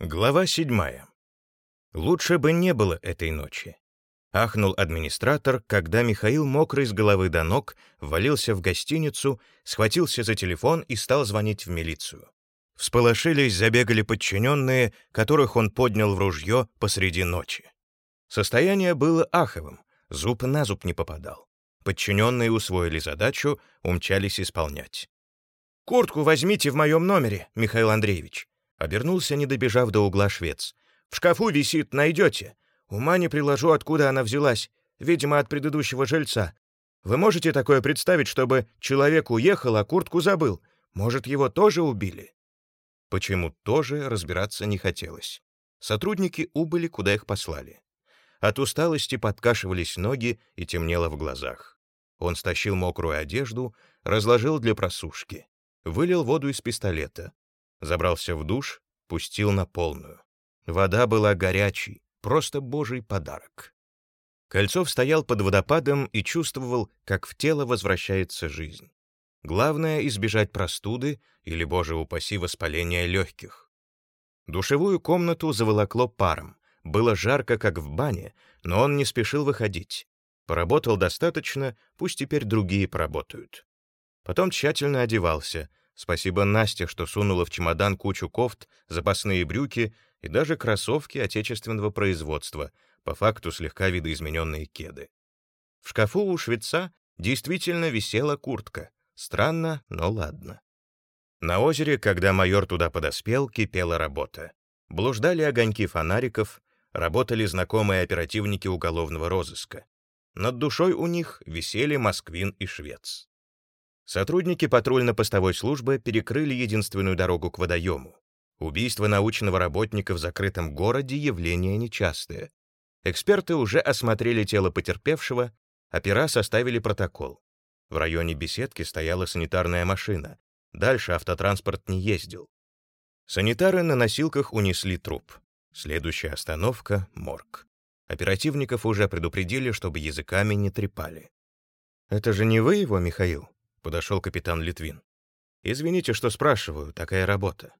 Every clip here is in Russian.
Глава седьмая. Лучше бы не было этой ночи. Ахнул администратор, когда Михаил, мокрый с головы до ног, ввалился в гостиницу, схватился за телефон и стал звонить в милицию. Всполошились, забегали подчиненные, которых он поднял в ружье посреди ночи. Состояние было аховым, зуб на зуб не попадал. Подчиненные усвоили задачу, умчались исполнять. «Куртку возьмите в моем номере, Михаил Андреевич», Обернулся, не добежав до угла швец. «В шкафу висит, найдете. Ума не приложу, откуда она взялась. Видимо, от предыдущего жильца. Вы можете такое представить, чтобы человек уехал, а куртку забыл? Может, его тоже убили?» Почему тоже разбираться не хотелось. Сотрудники убыли, куда их послали. От усталости подкашивались ноги и темнело в глазах. Он стащил мокрую одежду, разложил для просушки, вылил воду из пистолета, Забрался в душ, пустил на полную. Вода была горячей, просто божий подарок. Кольцов стоял под водопадом и чувствовал, как в тело возвращается жизнь. Главное — избежать простуды или, боже упаси, воспаления легких. Душевую комнату заволокло паром. Было жарко, как в бане, но он не спешил выходить. Поработал достаточно, пусть теперь другие поработают. Потом тщательно одевался, Спасибо Насте, что сунула в чемодан кучу кофт, запасные брюки и даже кроссовки отечественного производства, по факту слегка видоизмененные кеды. В шкафу у швеца действительно висела куртка. Странно, но ладно. На озере, когда майор туда подоспел, кипела работа. Блуждали огоньки фонариков, работали знакомые оперативники уголовного розыска. Над душой у них висели Москвин и Швец. Сотрудники патрульно-постовой службы перекрыли единственную дорогу к водоему. Убийство научного работника в закрытом городе — явление нечастое. Эксперты уже осмотрели тело потерпевшего, опера составили протокол. В районе беседки стояла санитарная машина. Дальше автотранспорт не ездил. Санитары на носилках унесли труп. Следующая остановка — морг. Оперативников уже предупредили, чтобы языками не трепали. «Это же не вы его, Михаил?» — подошел капитан Литвин. «Извините, что спрашиваю, такая работа».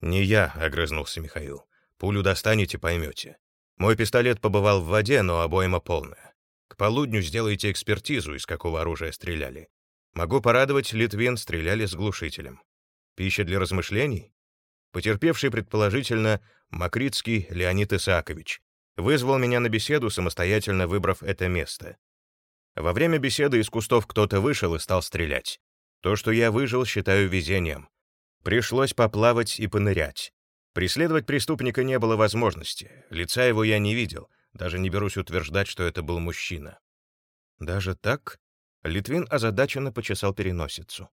«Не я», — огрызнулся Михаил. «Пулю достанете, поймете. Мой пистолет побывал в воде, но обойма полная. К полудню сделайте экспертизу, из какого оружия стреляли. Могу порадовать, Литвин стреляли с глушителем. Пища для размышлений? Потерпевший, предположительно, Макритский Леонид Исаакович, вызвал меня на беседу, самостоятельно выбрав это место. Во время беседы из кустов кто-то вышел и стал стрелять. То, что я выжил, считаю везением. Пришлось поплавать и понырять. Преследовать преступника не было возможности. Лица его я не видел. Даже не берусь утверждать, что это был мужчина. Даже так? Литвин озадаченно почесал переносицу.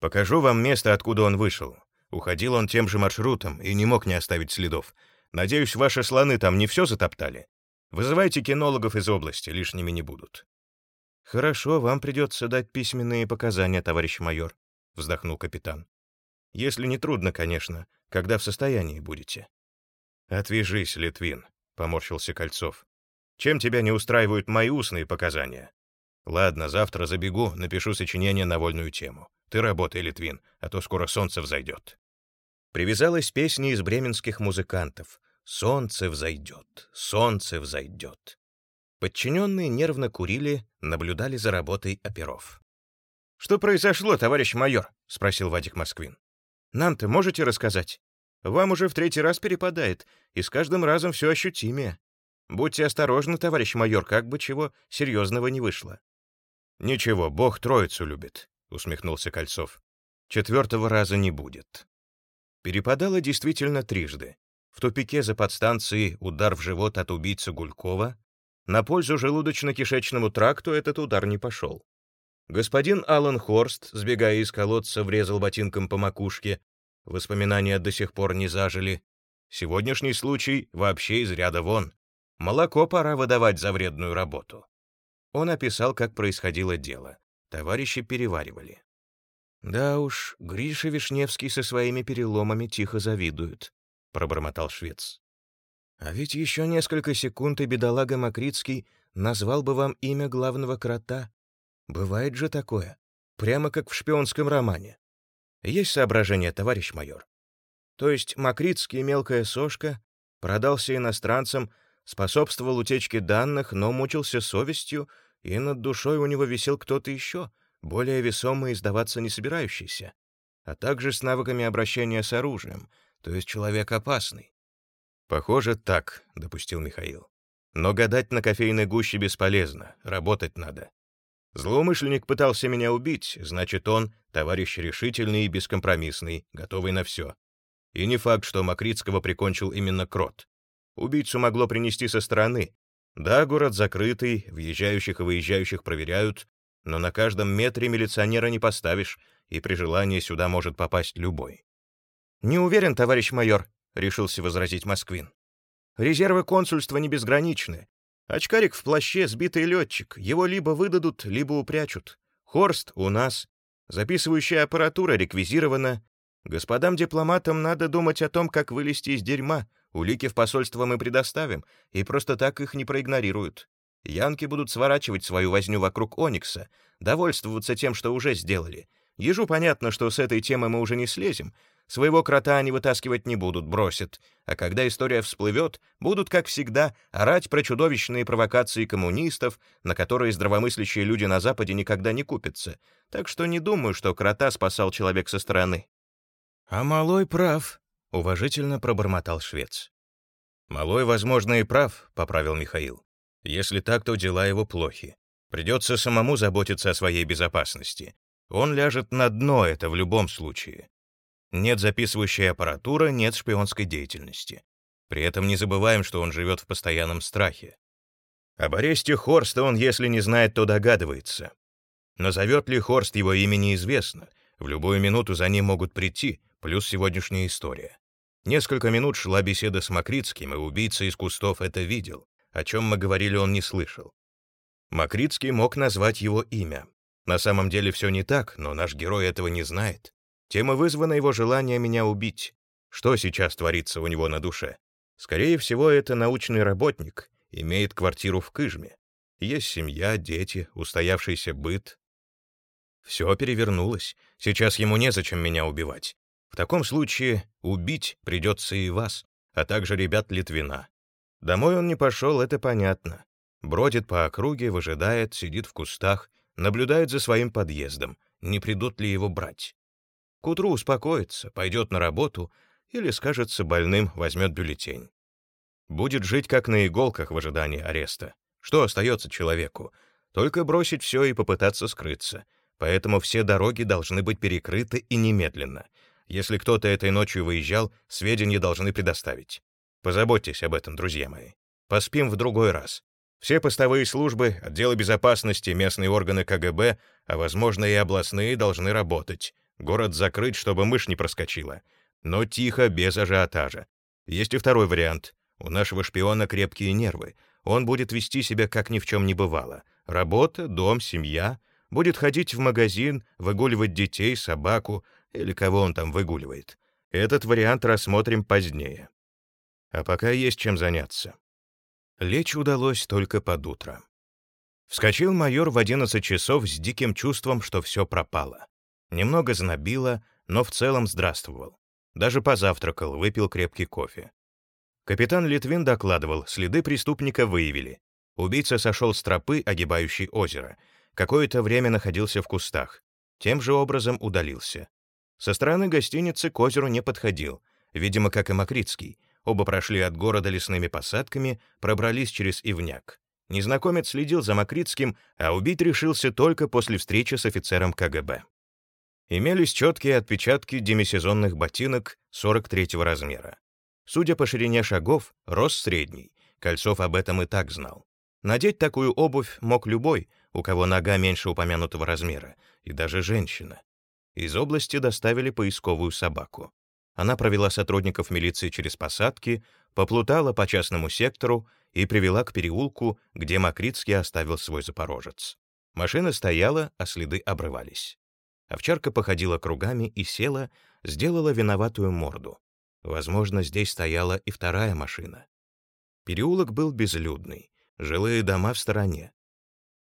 Покажу вам место, откуда он вышел. Уходил он тем же маршрутом и не мог не оставить следов. Надеюсь, ваши слоны там не все затоптали. Вызывайте кинологов из области, лишними не будут. «Хорошо, вам придется дать письменные показания, товарищ майор», — вздохнул капитан. «Если не трудно, конечно, когда в состоянии будете». «Отвяжись, Литвин», — поморщился Кольцов. «Чем тебя не устраивают мои устные показания?» «Ладно, завтра забегу, напишу сочинение на вольную тему. Ты работай, Литвин, а то скоро солнце взойдет». Привязалась песня из бременских музыкантов. «Солнце взойдет, солнце взойдет». Подчиненные нервно курили, наблюдали за работой оперов. «Что произошло, товарищ майор?» — спросил Вадик Москвин. «Нам-то можете рассказать? Вам уже в третий раз перепадает, и с каждым разом все ощутимее. Будьте осторожны, товарищ майор, как бы чего серьезного не вышло». «Ничего, Бог троицу любит», — усмехнулся Кольцов. «Четвертого раза не будет». Перепадало действительно трижды. В тупике за подстанцией удар в живот от убийцы Гулькова, на пользу желудочно-кишечному тракту этот удар не пошел. Господин Аллан Хорст, сбегая из колодца, врезал ботинком по макушке. Воспоминания до сих пор не зажили. Сегодняшний случай вообще из ряда вон. Молоко пора выдавать за вредную работу. Он описал, как происходило дело. Товарищи переваривали. «Да уж, Гриша Вишневский со своими переломами тихо завидует», — пробормотал швец. А ведь еще несколько секунд, и бедолага Макритский назвал бы вам имя главного крота. Бывает же такое. Прямо как в шпионском романе. Есть соображения, товарищ майор? То есть Макритский мелкая сошка продался иностранцам, способствовал утечке данных, но мучился совестью, и над душой у него висел кто-то еще, более весомый и сдаваться не собирающийся, а также с навыками обращения с оружием, то есть человек опасный. «Похоже, так», — допустил Михаил. «Но гадать на кофейной гуще бесполезно, работать надо. Злоумышленник пытался меня убить, значит, он — товарищ решительный и бескомпромиссный, готовый на все. И не факт, что Макритского прикончил именно Крот. Убийцу могло принести со стороны. Да, город закрытый, въезжающих и выезжающих проверяют, но на каждом метре милиционера не поставишь, и при желании сюда может попасть любой. «Не уверен, товарищ майор», — решился возразить Москвин. «Резервы консульства не безграничны. Очкарик в плаще — сбитый летчик. Его либо выдадут, либо упрячут. Хорст у нас. Записывающая аппаратура реквизирована. Господам дипломатам надо думать о том, как вылезти из дерьма. Улики в посольство мы предоставим, и просто так их не проигнорируют. Янки будут сворачивать свою возню вокруг Оникса, довольствоваться тем, что уже сделали. Ежу понятно, что с этой темы мы уже не слезем. Своего крота они вытаскивать не будут, бросят. А когда история всплывет, будут, как всегда, орать про чудовищные провокации коммунистов, на которые здравомыслящие люди на Западе никогда не купятся. Так что не думаю, что крота спасал человек со стороны. «А малой прав», — уважительно пробормотал швец. «Малой, возможно, и прав», — поправил Михаил. «Если так, то дела его плохи. Придется самому заботиться о своей безопасности. Он ляжет на дно, это в любом случае. Нет записывающей аппаратуры, нет шпионской деятельности. При этом не забываем, что он живет в постоянном страхе. Об аресте Хорста он, если не знает, то догадывается. Назовет ли Хорст его имя неизвестно. В любую минуту за ним могут прийти, плюс сегодняшняя история. Несколько минут шла беседа с Макритским, и убийца из кустов это видел. О чем мы говорили, он не слышал. Макритский мог назвать его имя. На самом деле все не так, но наш герой этого не знает. Тем и вызвано его желание меня убить. Что сейчас творится у него на душе? Скорее всего, это научный работник, имеет квартиру в Кыжме. Есть семья, дети, устоявшийся быт. Все перевернулось. Сейчас ему незачем меня убивать. В таком случае убить придется и вас, а также ребят Литвина. Домой он не пошел, это понятно. Бродит по округе, выжидает, сидит в кустах, наблюдает за своим подъездом, не придут ли его брать. К утру успокоится, пойдет на работу или скажется больным, возьмет бюллетень. Будет жить как на иголках в ожидании ареста. Что остается человеку? Только бросить все и попытаться скрыться. Поэтому все дороги должны быть перекрыты и немедленно. Если кто-то этой ночью выезжал, сведения должны предоставить. Позаботьтесь об этом, друзья мои. Поспим в другой раз. Все постовые службы, отделы безопасности, местные органы КГБ, а, возможно, и областные, должны работать. Город закрыть, чтобы мышь не проскочила. Но тихо, без ажиотажа. Есть и второй вариант. У нашего шпиона крепкие нервы. Он будет вести себя, как ни в чем не бывало. Работа, дом, семья. Будет ходить в магазин, выгуливать детей, собаку, или кого он там выгуливает. Этот вариант рассмотрим позднее. А пока есть чем заняться. Лечь удалось только под утро. Вскочил майор в 11 часов с диким чувством, что все пропало. Немного знобило, но в целом здравствовал. Даже позавтракал, выпил крепкий кофе. Капитан Литвин докладывал, следы преступника выявили. Убийца сошел с тропы, огибающей озеро. Какое-то время находился в кустах. Тем же образом удалился. Со стороны гостиницы к озеру не подходил, видимо, как и Макритский. Оба прошли от города лесными посадками, пробрались через Ивняк. Незнакомец следил за Макритским, а убить решился только после встречи с офицером КГБ. Имелись четкие отпечатки демисезонных ботинок 43-го размера. Судя по ширине шагов, рост средний, Кольцов об этом и так знал. Надеть такую обувь мог любой, у кого нога меньше упомянутого размера, и даже женщина. Из области доставили поисковую собаку. Она провела сотрудников милиции через посадки, поплутала по частному сектору и привела к переулку, где Макритский оставил свой запорожец. Машина стояла, а следы обрывались. Овчарка походила кругами и села, сделала виноватую морду. Возможно, здесь стояла и вторая машина. Переулок был безлюдный, жилые дома в стороне.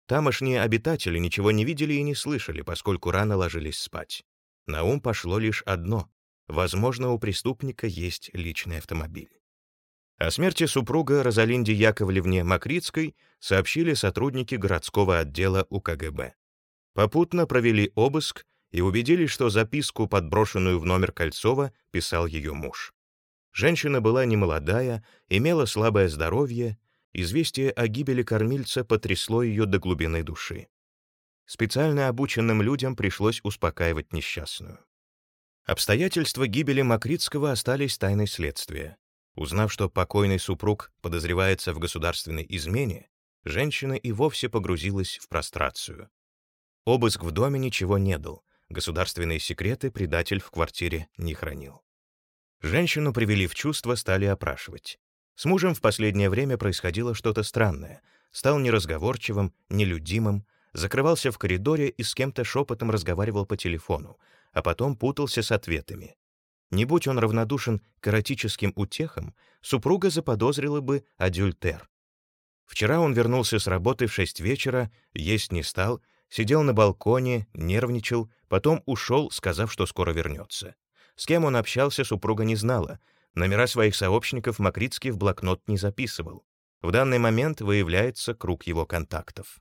Тамошние обитатели ничего не видели и не слышали, поскольку рано ложились спать. На ум пошло лишь одно возможно, у преступника есть личный автомобиль. О смерти супруга Розалинде Яковлевне Макритской сообщили сотрудники городского отдела УКГБ. Попутно провели обыск и убедились, что записку, подброшенную в номер Кольцова, писал ее муж. Женщина была немолодая, имела слабое здоровье, известие о гибели кормильца потрясло ее до глубины души. Специально обученным людям пришлось успокаивать несчастную. Обстоятельства гибели Макритского остались тайной следствия. Узнав, что покойный супруг подозревается в государственной измене, женщина и вовсе погрузилась в прострацию. Обыск в доме ничего не дал, государственные секреты предатель в квартире не хранил. Женщину привели в чувство, стали опрашивать. С мужем в последнее время происходило что-то странное. Стал неразговорчивым, нелюдимым, закрывался в коридоре и с кем-то шепотом разговаривал по телефону, а потом путался с ответами. Не будь он равнодушен к эротическим утехам, супруга заподозрила бы адюльтер. Вчера он вернулся с работы в шесть вечера, есть не стал, сидел на балконе, нервничал, потом ушел, сказав, что скоро вернется. С кем он общался, супруга не знала. Номера своих сообщников Макритский в блокнот не записывал. В данный момент выявляется круг его контактов.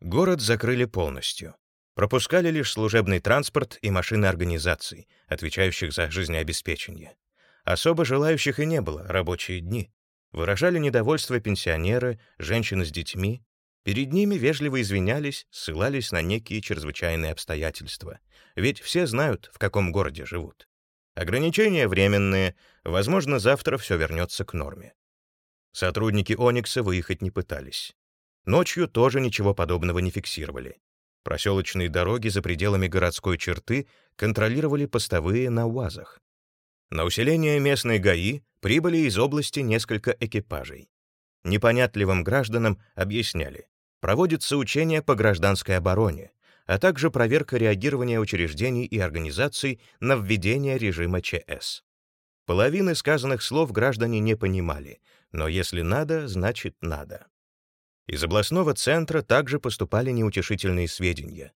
Город закрыли полностью. Пропускали лишь служебный транспорт и машины организаций, отвечающих за жизнеобеспечение. Особо желающих и не было, рабочие дни. Выражали недовольство пенсионеры, женщины с детьми. Перед ними вежливо извинялись, ссылались на некие чрезвычайные обстоятельства. Ведь все знают, в каком городе живут. Ограничения временные, возможно, завтра все вернется к норме. Сотрудники Оникса выехать не пытались. Ночью тоже ничего подобного не фиксировали. Проселочные дороги за пределами городской черты контролировали постовые на УАЗах. На усиление местной ГАИ прибыли из области несколько экипажей. Непонятливым гражданам объясняли, проводится учение по гражданской обороне, а также проверка реагирования учреждений и организаций на введение режима ЧС. Половины сказанных слов граждане не понимали, но если надо, значит надо. Из областного центра также поступали неутешительные сведения.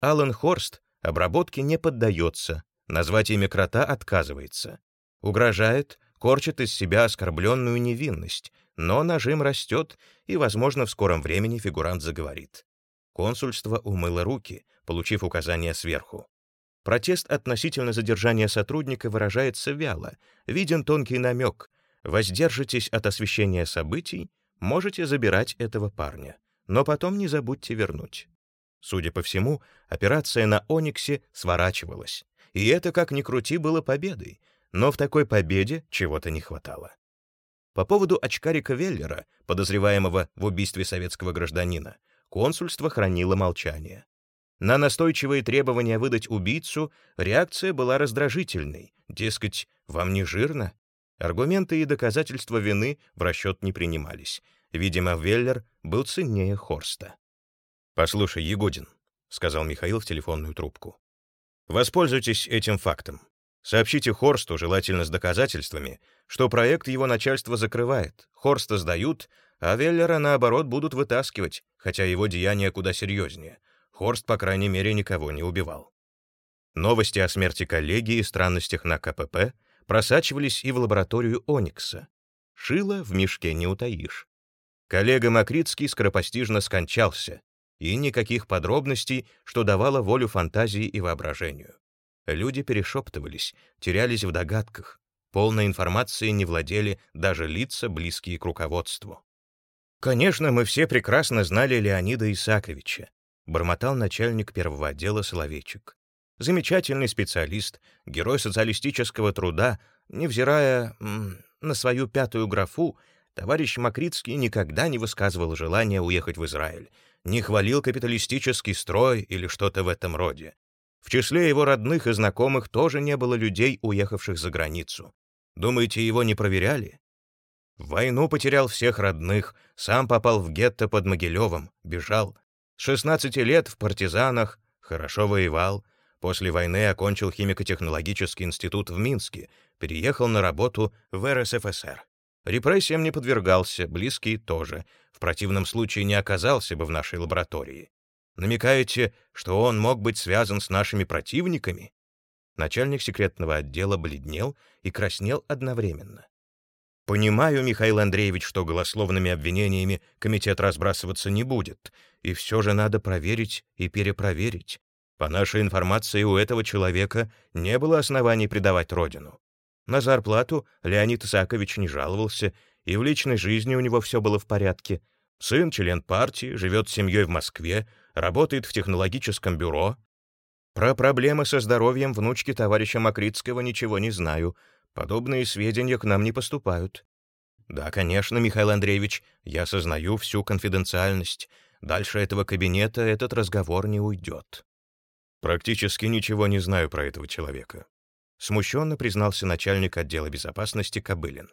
Алан Хорст обработке не поддается, назвать имя крота отказывается. Угрожает, корчит из себя оскорбленную невинность, но нажим растет, и, возможно, в скором времени фигурант заговорит. Консульство умыло руки, получив указание сверху. Протест относительно задержания сотрудника выражается вяло, виден тонкий намек. Воздержитесь от освещения событий, можете забирать этого парня, но потом не забудьте вернуть. Судя по всему, операция на Ониксе сворачивалась, и это, как ни крути, было победой, но в такой победе чего-то не хватало. По поводу очкарика Веллера, подозреваемого в убийстве советского гражданина, консульство хранило молчание. На настойчивые требования выдать убийцу реакция была раздражительной, дескать, вам не жирно, Аргументы и доказательства вины в расчет не принимались. Видимо, Веллер был ценнее Хорста. «Послушай, Ягодин», — сказал Михаил в телефонную трубку, — «воспользуйтесь этим фактом. Сообщите Хорсту, желательно с доказательствами, что проект его начальство закрывает, Хорста сдают, а Веллера, наоборот, будут вытаскивать, хотя его деяния куда серьезнее. Хорст, по крайней мере, никого не убивал. Новости о смерти коллеги и странностях на КПП — просачивались и в лабораторию Оникса. Шило в мешке не утаишь. Коллега Макритский скоропостижно скончался, и никаких подробностей, что давало волю фантазии и воображению. Люди перешептывались, терялись в догадках. Полной информации не владели даже лица, близкие к руководству. «Конечно, мы все прекрасно знали Леонида Исаковича», бормотал начальник первого отдела Соловейчик замечательный специалист, герой социалистического труда, невзирая на свою пятую графу, товарищ Макритский никогда не высказывал желания уехать в Израиль, не хвалил капиталистический строй или что-то в этом роде. В числе его родных и знакомых тоже не было людей, уехавших за границу. Думаете, его не проверяли? В войну потерял всех родных, сам попал в гетто под Могилевым, бежал. С 16 лет в партизанах, хорошо воевал, После войны окончил химико-технологический институт в Минске, переехал на работу в РСФСР. Репрессиям не подвергался, близкие тоже. В противном случае не оказался бы в нашей лаборатории. Намекаете, что он мог быть связан с нашими противниками? Начальник секретного отдела бледнел и краснел одновременно. Понимаю, Михаил Андреевич, что голословными обвинениями комитет разбрасываться не будет, и все же надо проверить и перепроверить. По нашей информации, у этого человека не было оснований предавать родину. На зарплату Леонид Исаакович не жаловался, и в личной жизни у него все было в порядке. Сын, член партии, живет с семьей в Москве, работает в технологическом бюро. Про проблемы со здоровьем внучки товарища Макритского ничего не знаю — Подобные сведения к нам не поступают. Да, конечно, Михаил Андреевич, я сознаю всю конфиденциальность. Дальше этого кабинета этот разговор не уйдет. Практически ничего не знаю про этого человека. Смущенно признался начальник отдела безопасности Кобылин.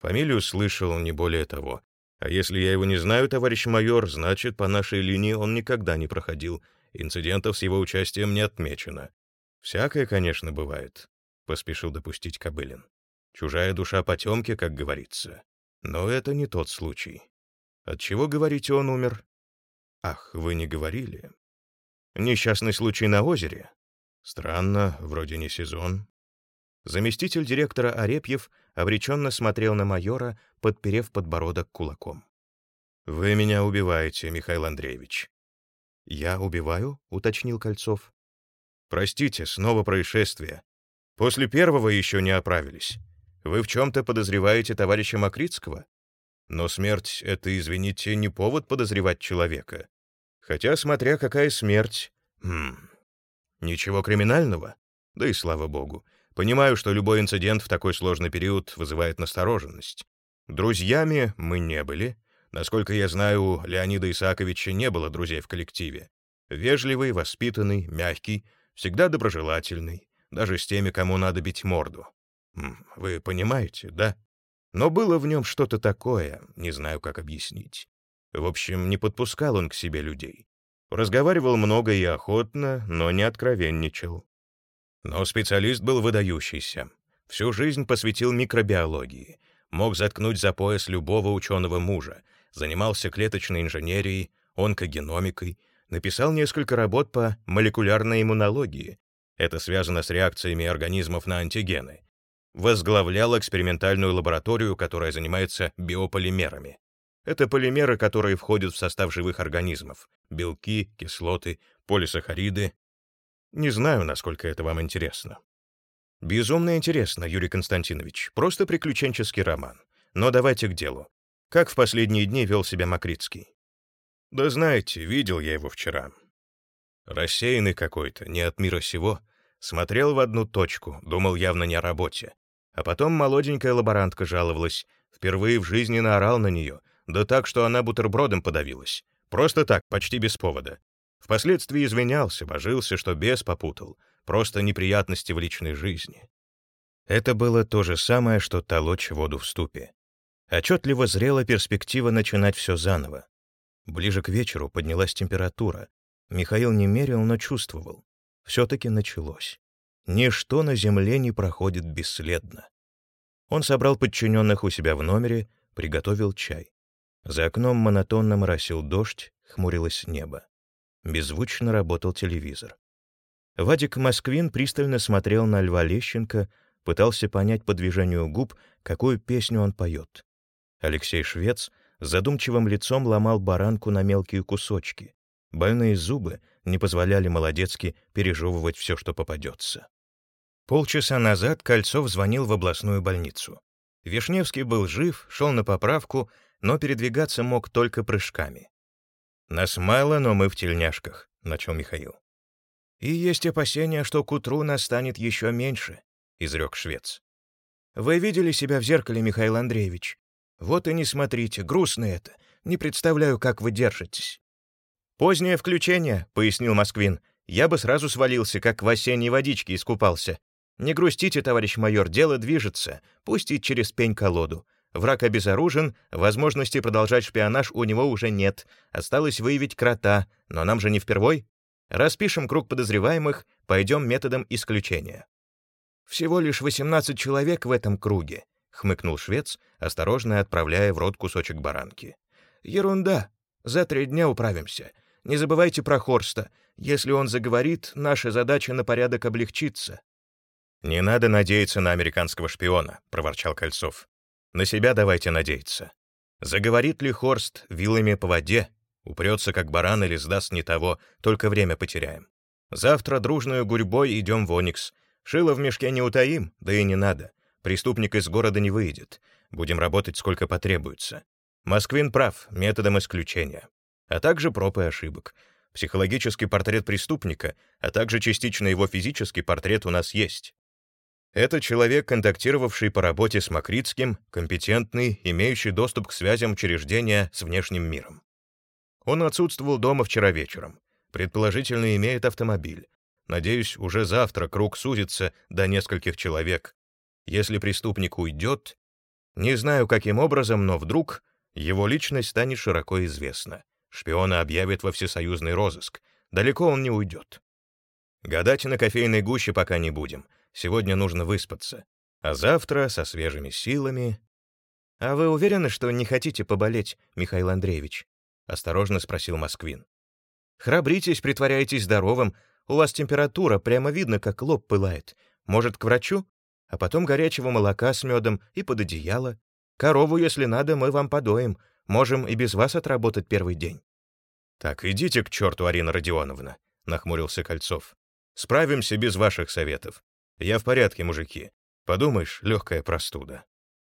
Фамилию слышал, не более того. А если я его не знаю, товарищ майор, значит, по нашей линии он никогда не проходил. Инцидентов с его участием не отмечено. Всякое, конечно, бывает. — поспешил допустить Кобылин. «Чужая душа потемки, как говорится. Но это не тот случай. От чего, говорите, он умер?» «Ах, вы не говорили?» «Несчастный случай на озере?» «Странно, вроде не сезон». Заместитель директора Арепьев обреченно смотрел на майора, подперев подбородок кулаком. «Вы меня убиваете, Михаил Андреевич». «Я убиваю?» — уточнил Кольцов. «Простите, снова происшествие. После первого еще не оправились. Вы в чем-то подозреваете товарища Макритского? Но смерть — это, извините, не повод подозревать человека. Хотя, смотря какая смерть... Хм... Ничего криминального? Да и слава богу. Понимаю, что любой инцидент в такой сложный период вызывает настороженность. Друзьями мы не были. Насколько я знаю, у Леонида Исааковича не было друзей в коллективе. Вежливый, воспитанный, мягкий, всегда доброжелательный даже с теми, кому надо бить морду. Вы понимаете, да? Но было в нем что-то такое, не знаю, как объяснить. В общем, не подпускал он к себе людей. Разговаривал много и охотно, но не откровенничал. Но специалист был выдающийся. Всю жизнь посвятил микробиологии. Мог заткнуть за пояс любого ученого мужа. Занимался клеточной инженерией, онкогеномикой, написал несколько работ по молекулярной иммунологии, это связано с реакциями организмов на антигены. Возглавлял экспериментальную лабораторию, которая занимается биополимерами. Это полимеры, которые входят в состав живых организмов. Белки, кислоты, полисахариды. Не знаю, насколько это вам интересно. Безумно интересно, Юрий Константинович. Просто приключенческий роман. Но давайте к делу. Как в последние дни вел себя Макритский? Да знаете, видел я его вчера рассеянный какой-то, не от мира сего, смотрел в одну точку, думал явно не о работе. А потом молоденькая лаборантка жаловалась, впервые в жизни наорал на нее, да так, что она бутербродом подавилась. Просто так, почти без повода. Впоследствии извинялся, божился, что бес попутал, просто неприятности в личной жизни. Это было то же самое, что толочь воду в ступе. Отчетливо зрела перспектива начинать все заново. Ближе к вечеру поднялась температура, Михаил не мерил, но чувствовал. Все-таки началось. Ничто на земле не проходит бесследно. Он собрал подчиненных у себя в номере, приготовил чай. За окном монотонно моросил дождь, хмурилось небо. Беззвучно работал телевизор. Вадик Москвин пристально смотрел на Льва Лещенко, пытался понять по движению губ, какую песню он поет. Алексей Швец задумчивым лицом ломал баранку на мелкие кусочки. Больные зубы не позволяли Молодецки пережевывать все, что попадется. Полчаса назад Кольцов звонил в областную больницу. Вишневский был жив, шел на поправку, но передвигаться мог только прыжками. «Нас мало, но мы в тельняшках», — начал Михаил. «И есть опасения, что к утру нас станет еще меньше», — изрек швец. «Вы видели себя в зеркале, Михаил Андреевич? Вот и не смотрите, грустно это. Не представляю, как вы держитесь». «Позднее включение», — пояснил Москвин. «Я бы сразу свалился, как в осенней водичке искупался. Не грустите, товарищ майор, дело движется. Пустить через пень-колоду. Враг обезоружен, возможности продолжать шпионаж у него уже нет. Осталось выявить крота, но нам же не впервой. Распишем круг подозреваемых, пойдем методом исключения». «Всего лишь 18 человек в этом круге», — хмыкнул швец, осторожно отправляя в рот кусочек баранки. «Ерунда. За три дня управимся. Не забывайте про Хорста. Если он заговорит, наша задача на порядок облегчится. «Не надо надеяться на американского шпиона», — проворчал Кольцов. «На себя давайте надеяться. Заговорит ли Хорст вилами по воде, упрется как баран или сдаст не того, только время потеряем. Завтра дружную гурьбой идем в Оникс. Шило в мешке не утаим, да и не надо. Преступник из города не выйдет. Будем работать сколько потребуется. Москвин прав, методом исключения. А также проб и ошибок. Психологический портрет преступника, а также частично его физический портрет у нас есть. Это человек, контактировавший по работе с Макритским, компетентный, имеющий доступ к связям учреждения с внешним миром. Он отсутствовал дома вчера вечером. Предположительно, имеет автомобиль. Надеюсь, уже завтра круг сузится до нескольких человек. Если преступник уйдет, не знаю, каким образом, но вдруг его личность станет широко известна. Шпиона объявят во всесоюзный розыск. Далеко он не уйдет. Гадать на кофейной гуще пока не будем. Сегодня нужно выспаться. А завтра со свежими силами... «А вы уверены, что не хотите поболеть, Михаил Андреевич?» — осторожно спросил Москвин. «Храбритесь, притворяйтесь здоровым. У вас температура, прямо видно, как лоб пылает. Может, к врачу? А потом горячего молока с медом и под одеяло. Корову, если надо, мы вам подоим. Можем и без вас отработать первый день». «Так идите к черту, Арина Родионовна», — нахмурился Кольцов. «Справимся без ваших советов. Я в порядке, мужики. Подумаешь, легкая простуда.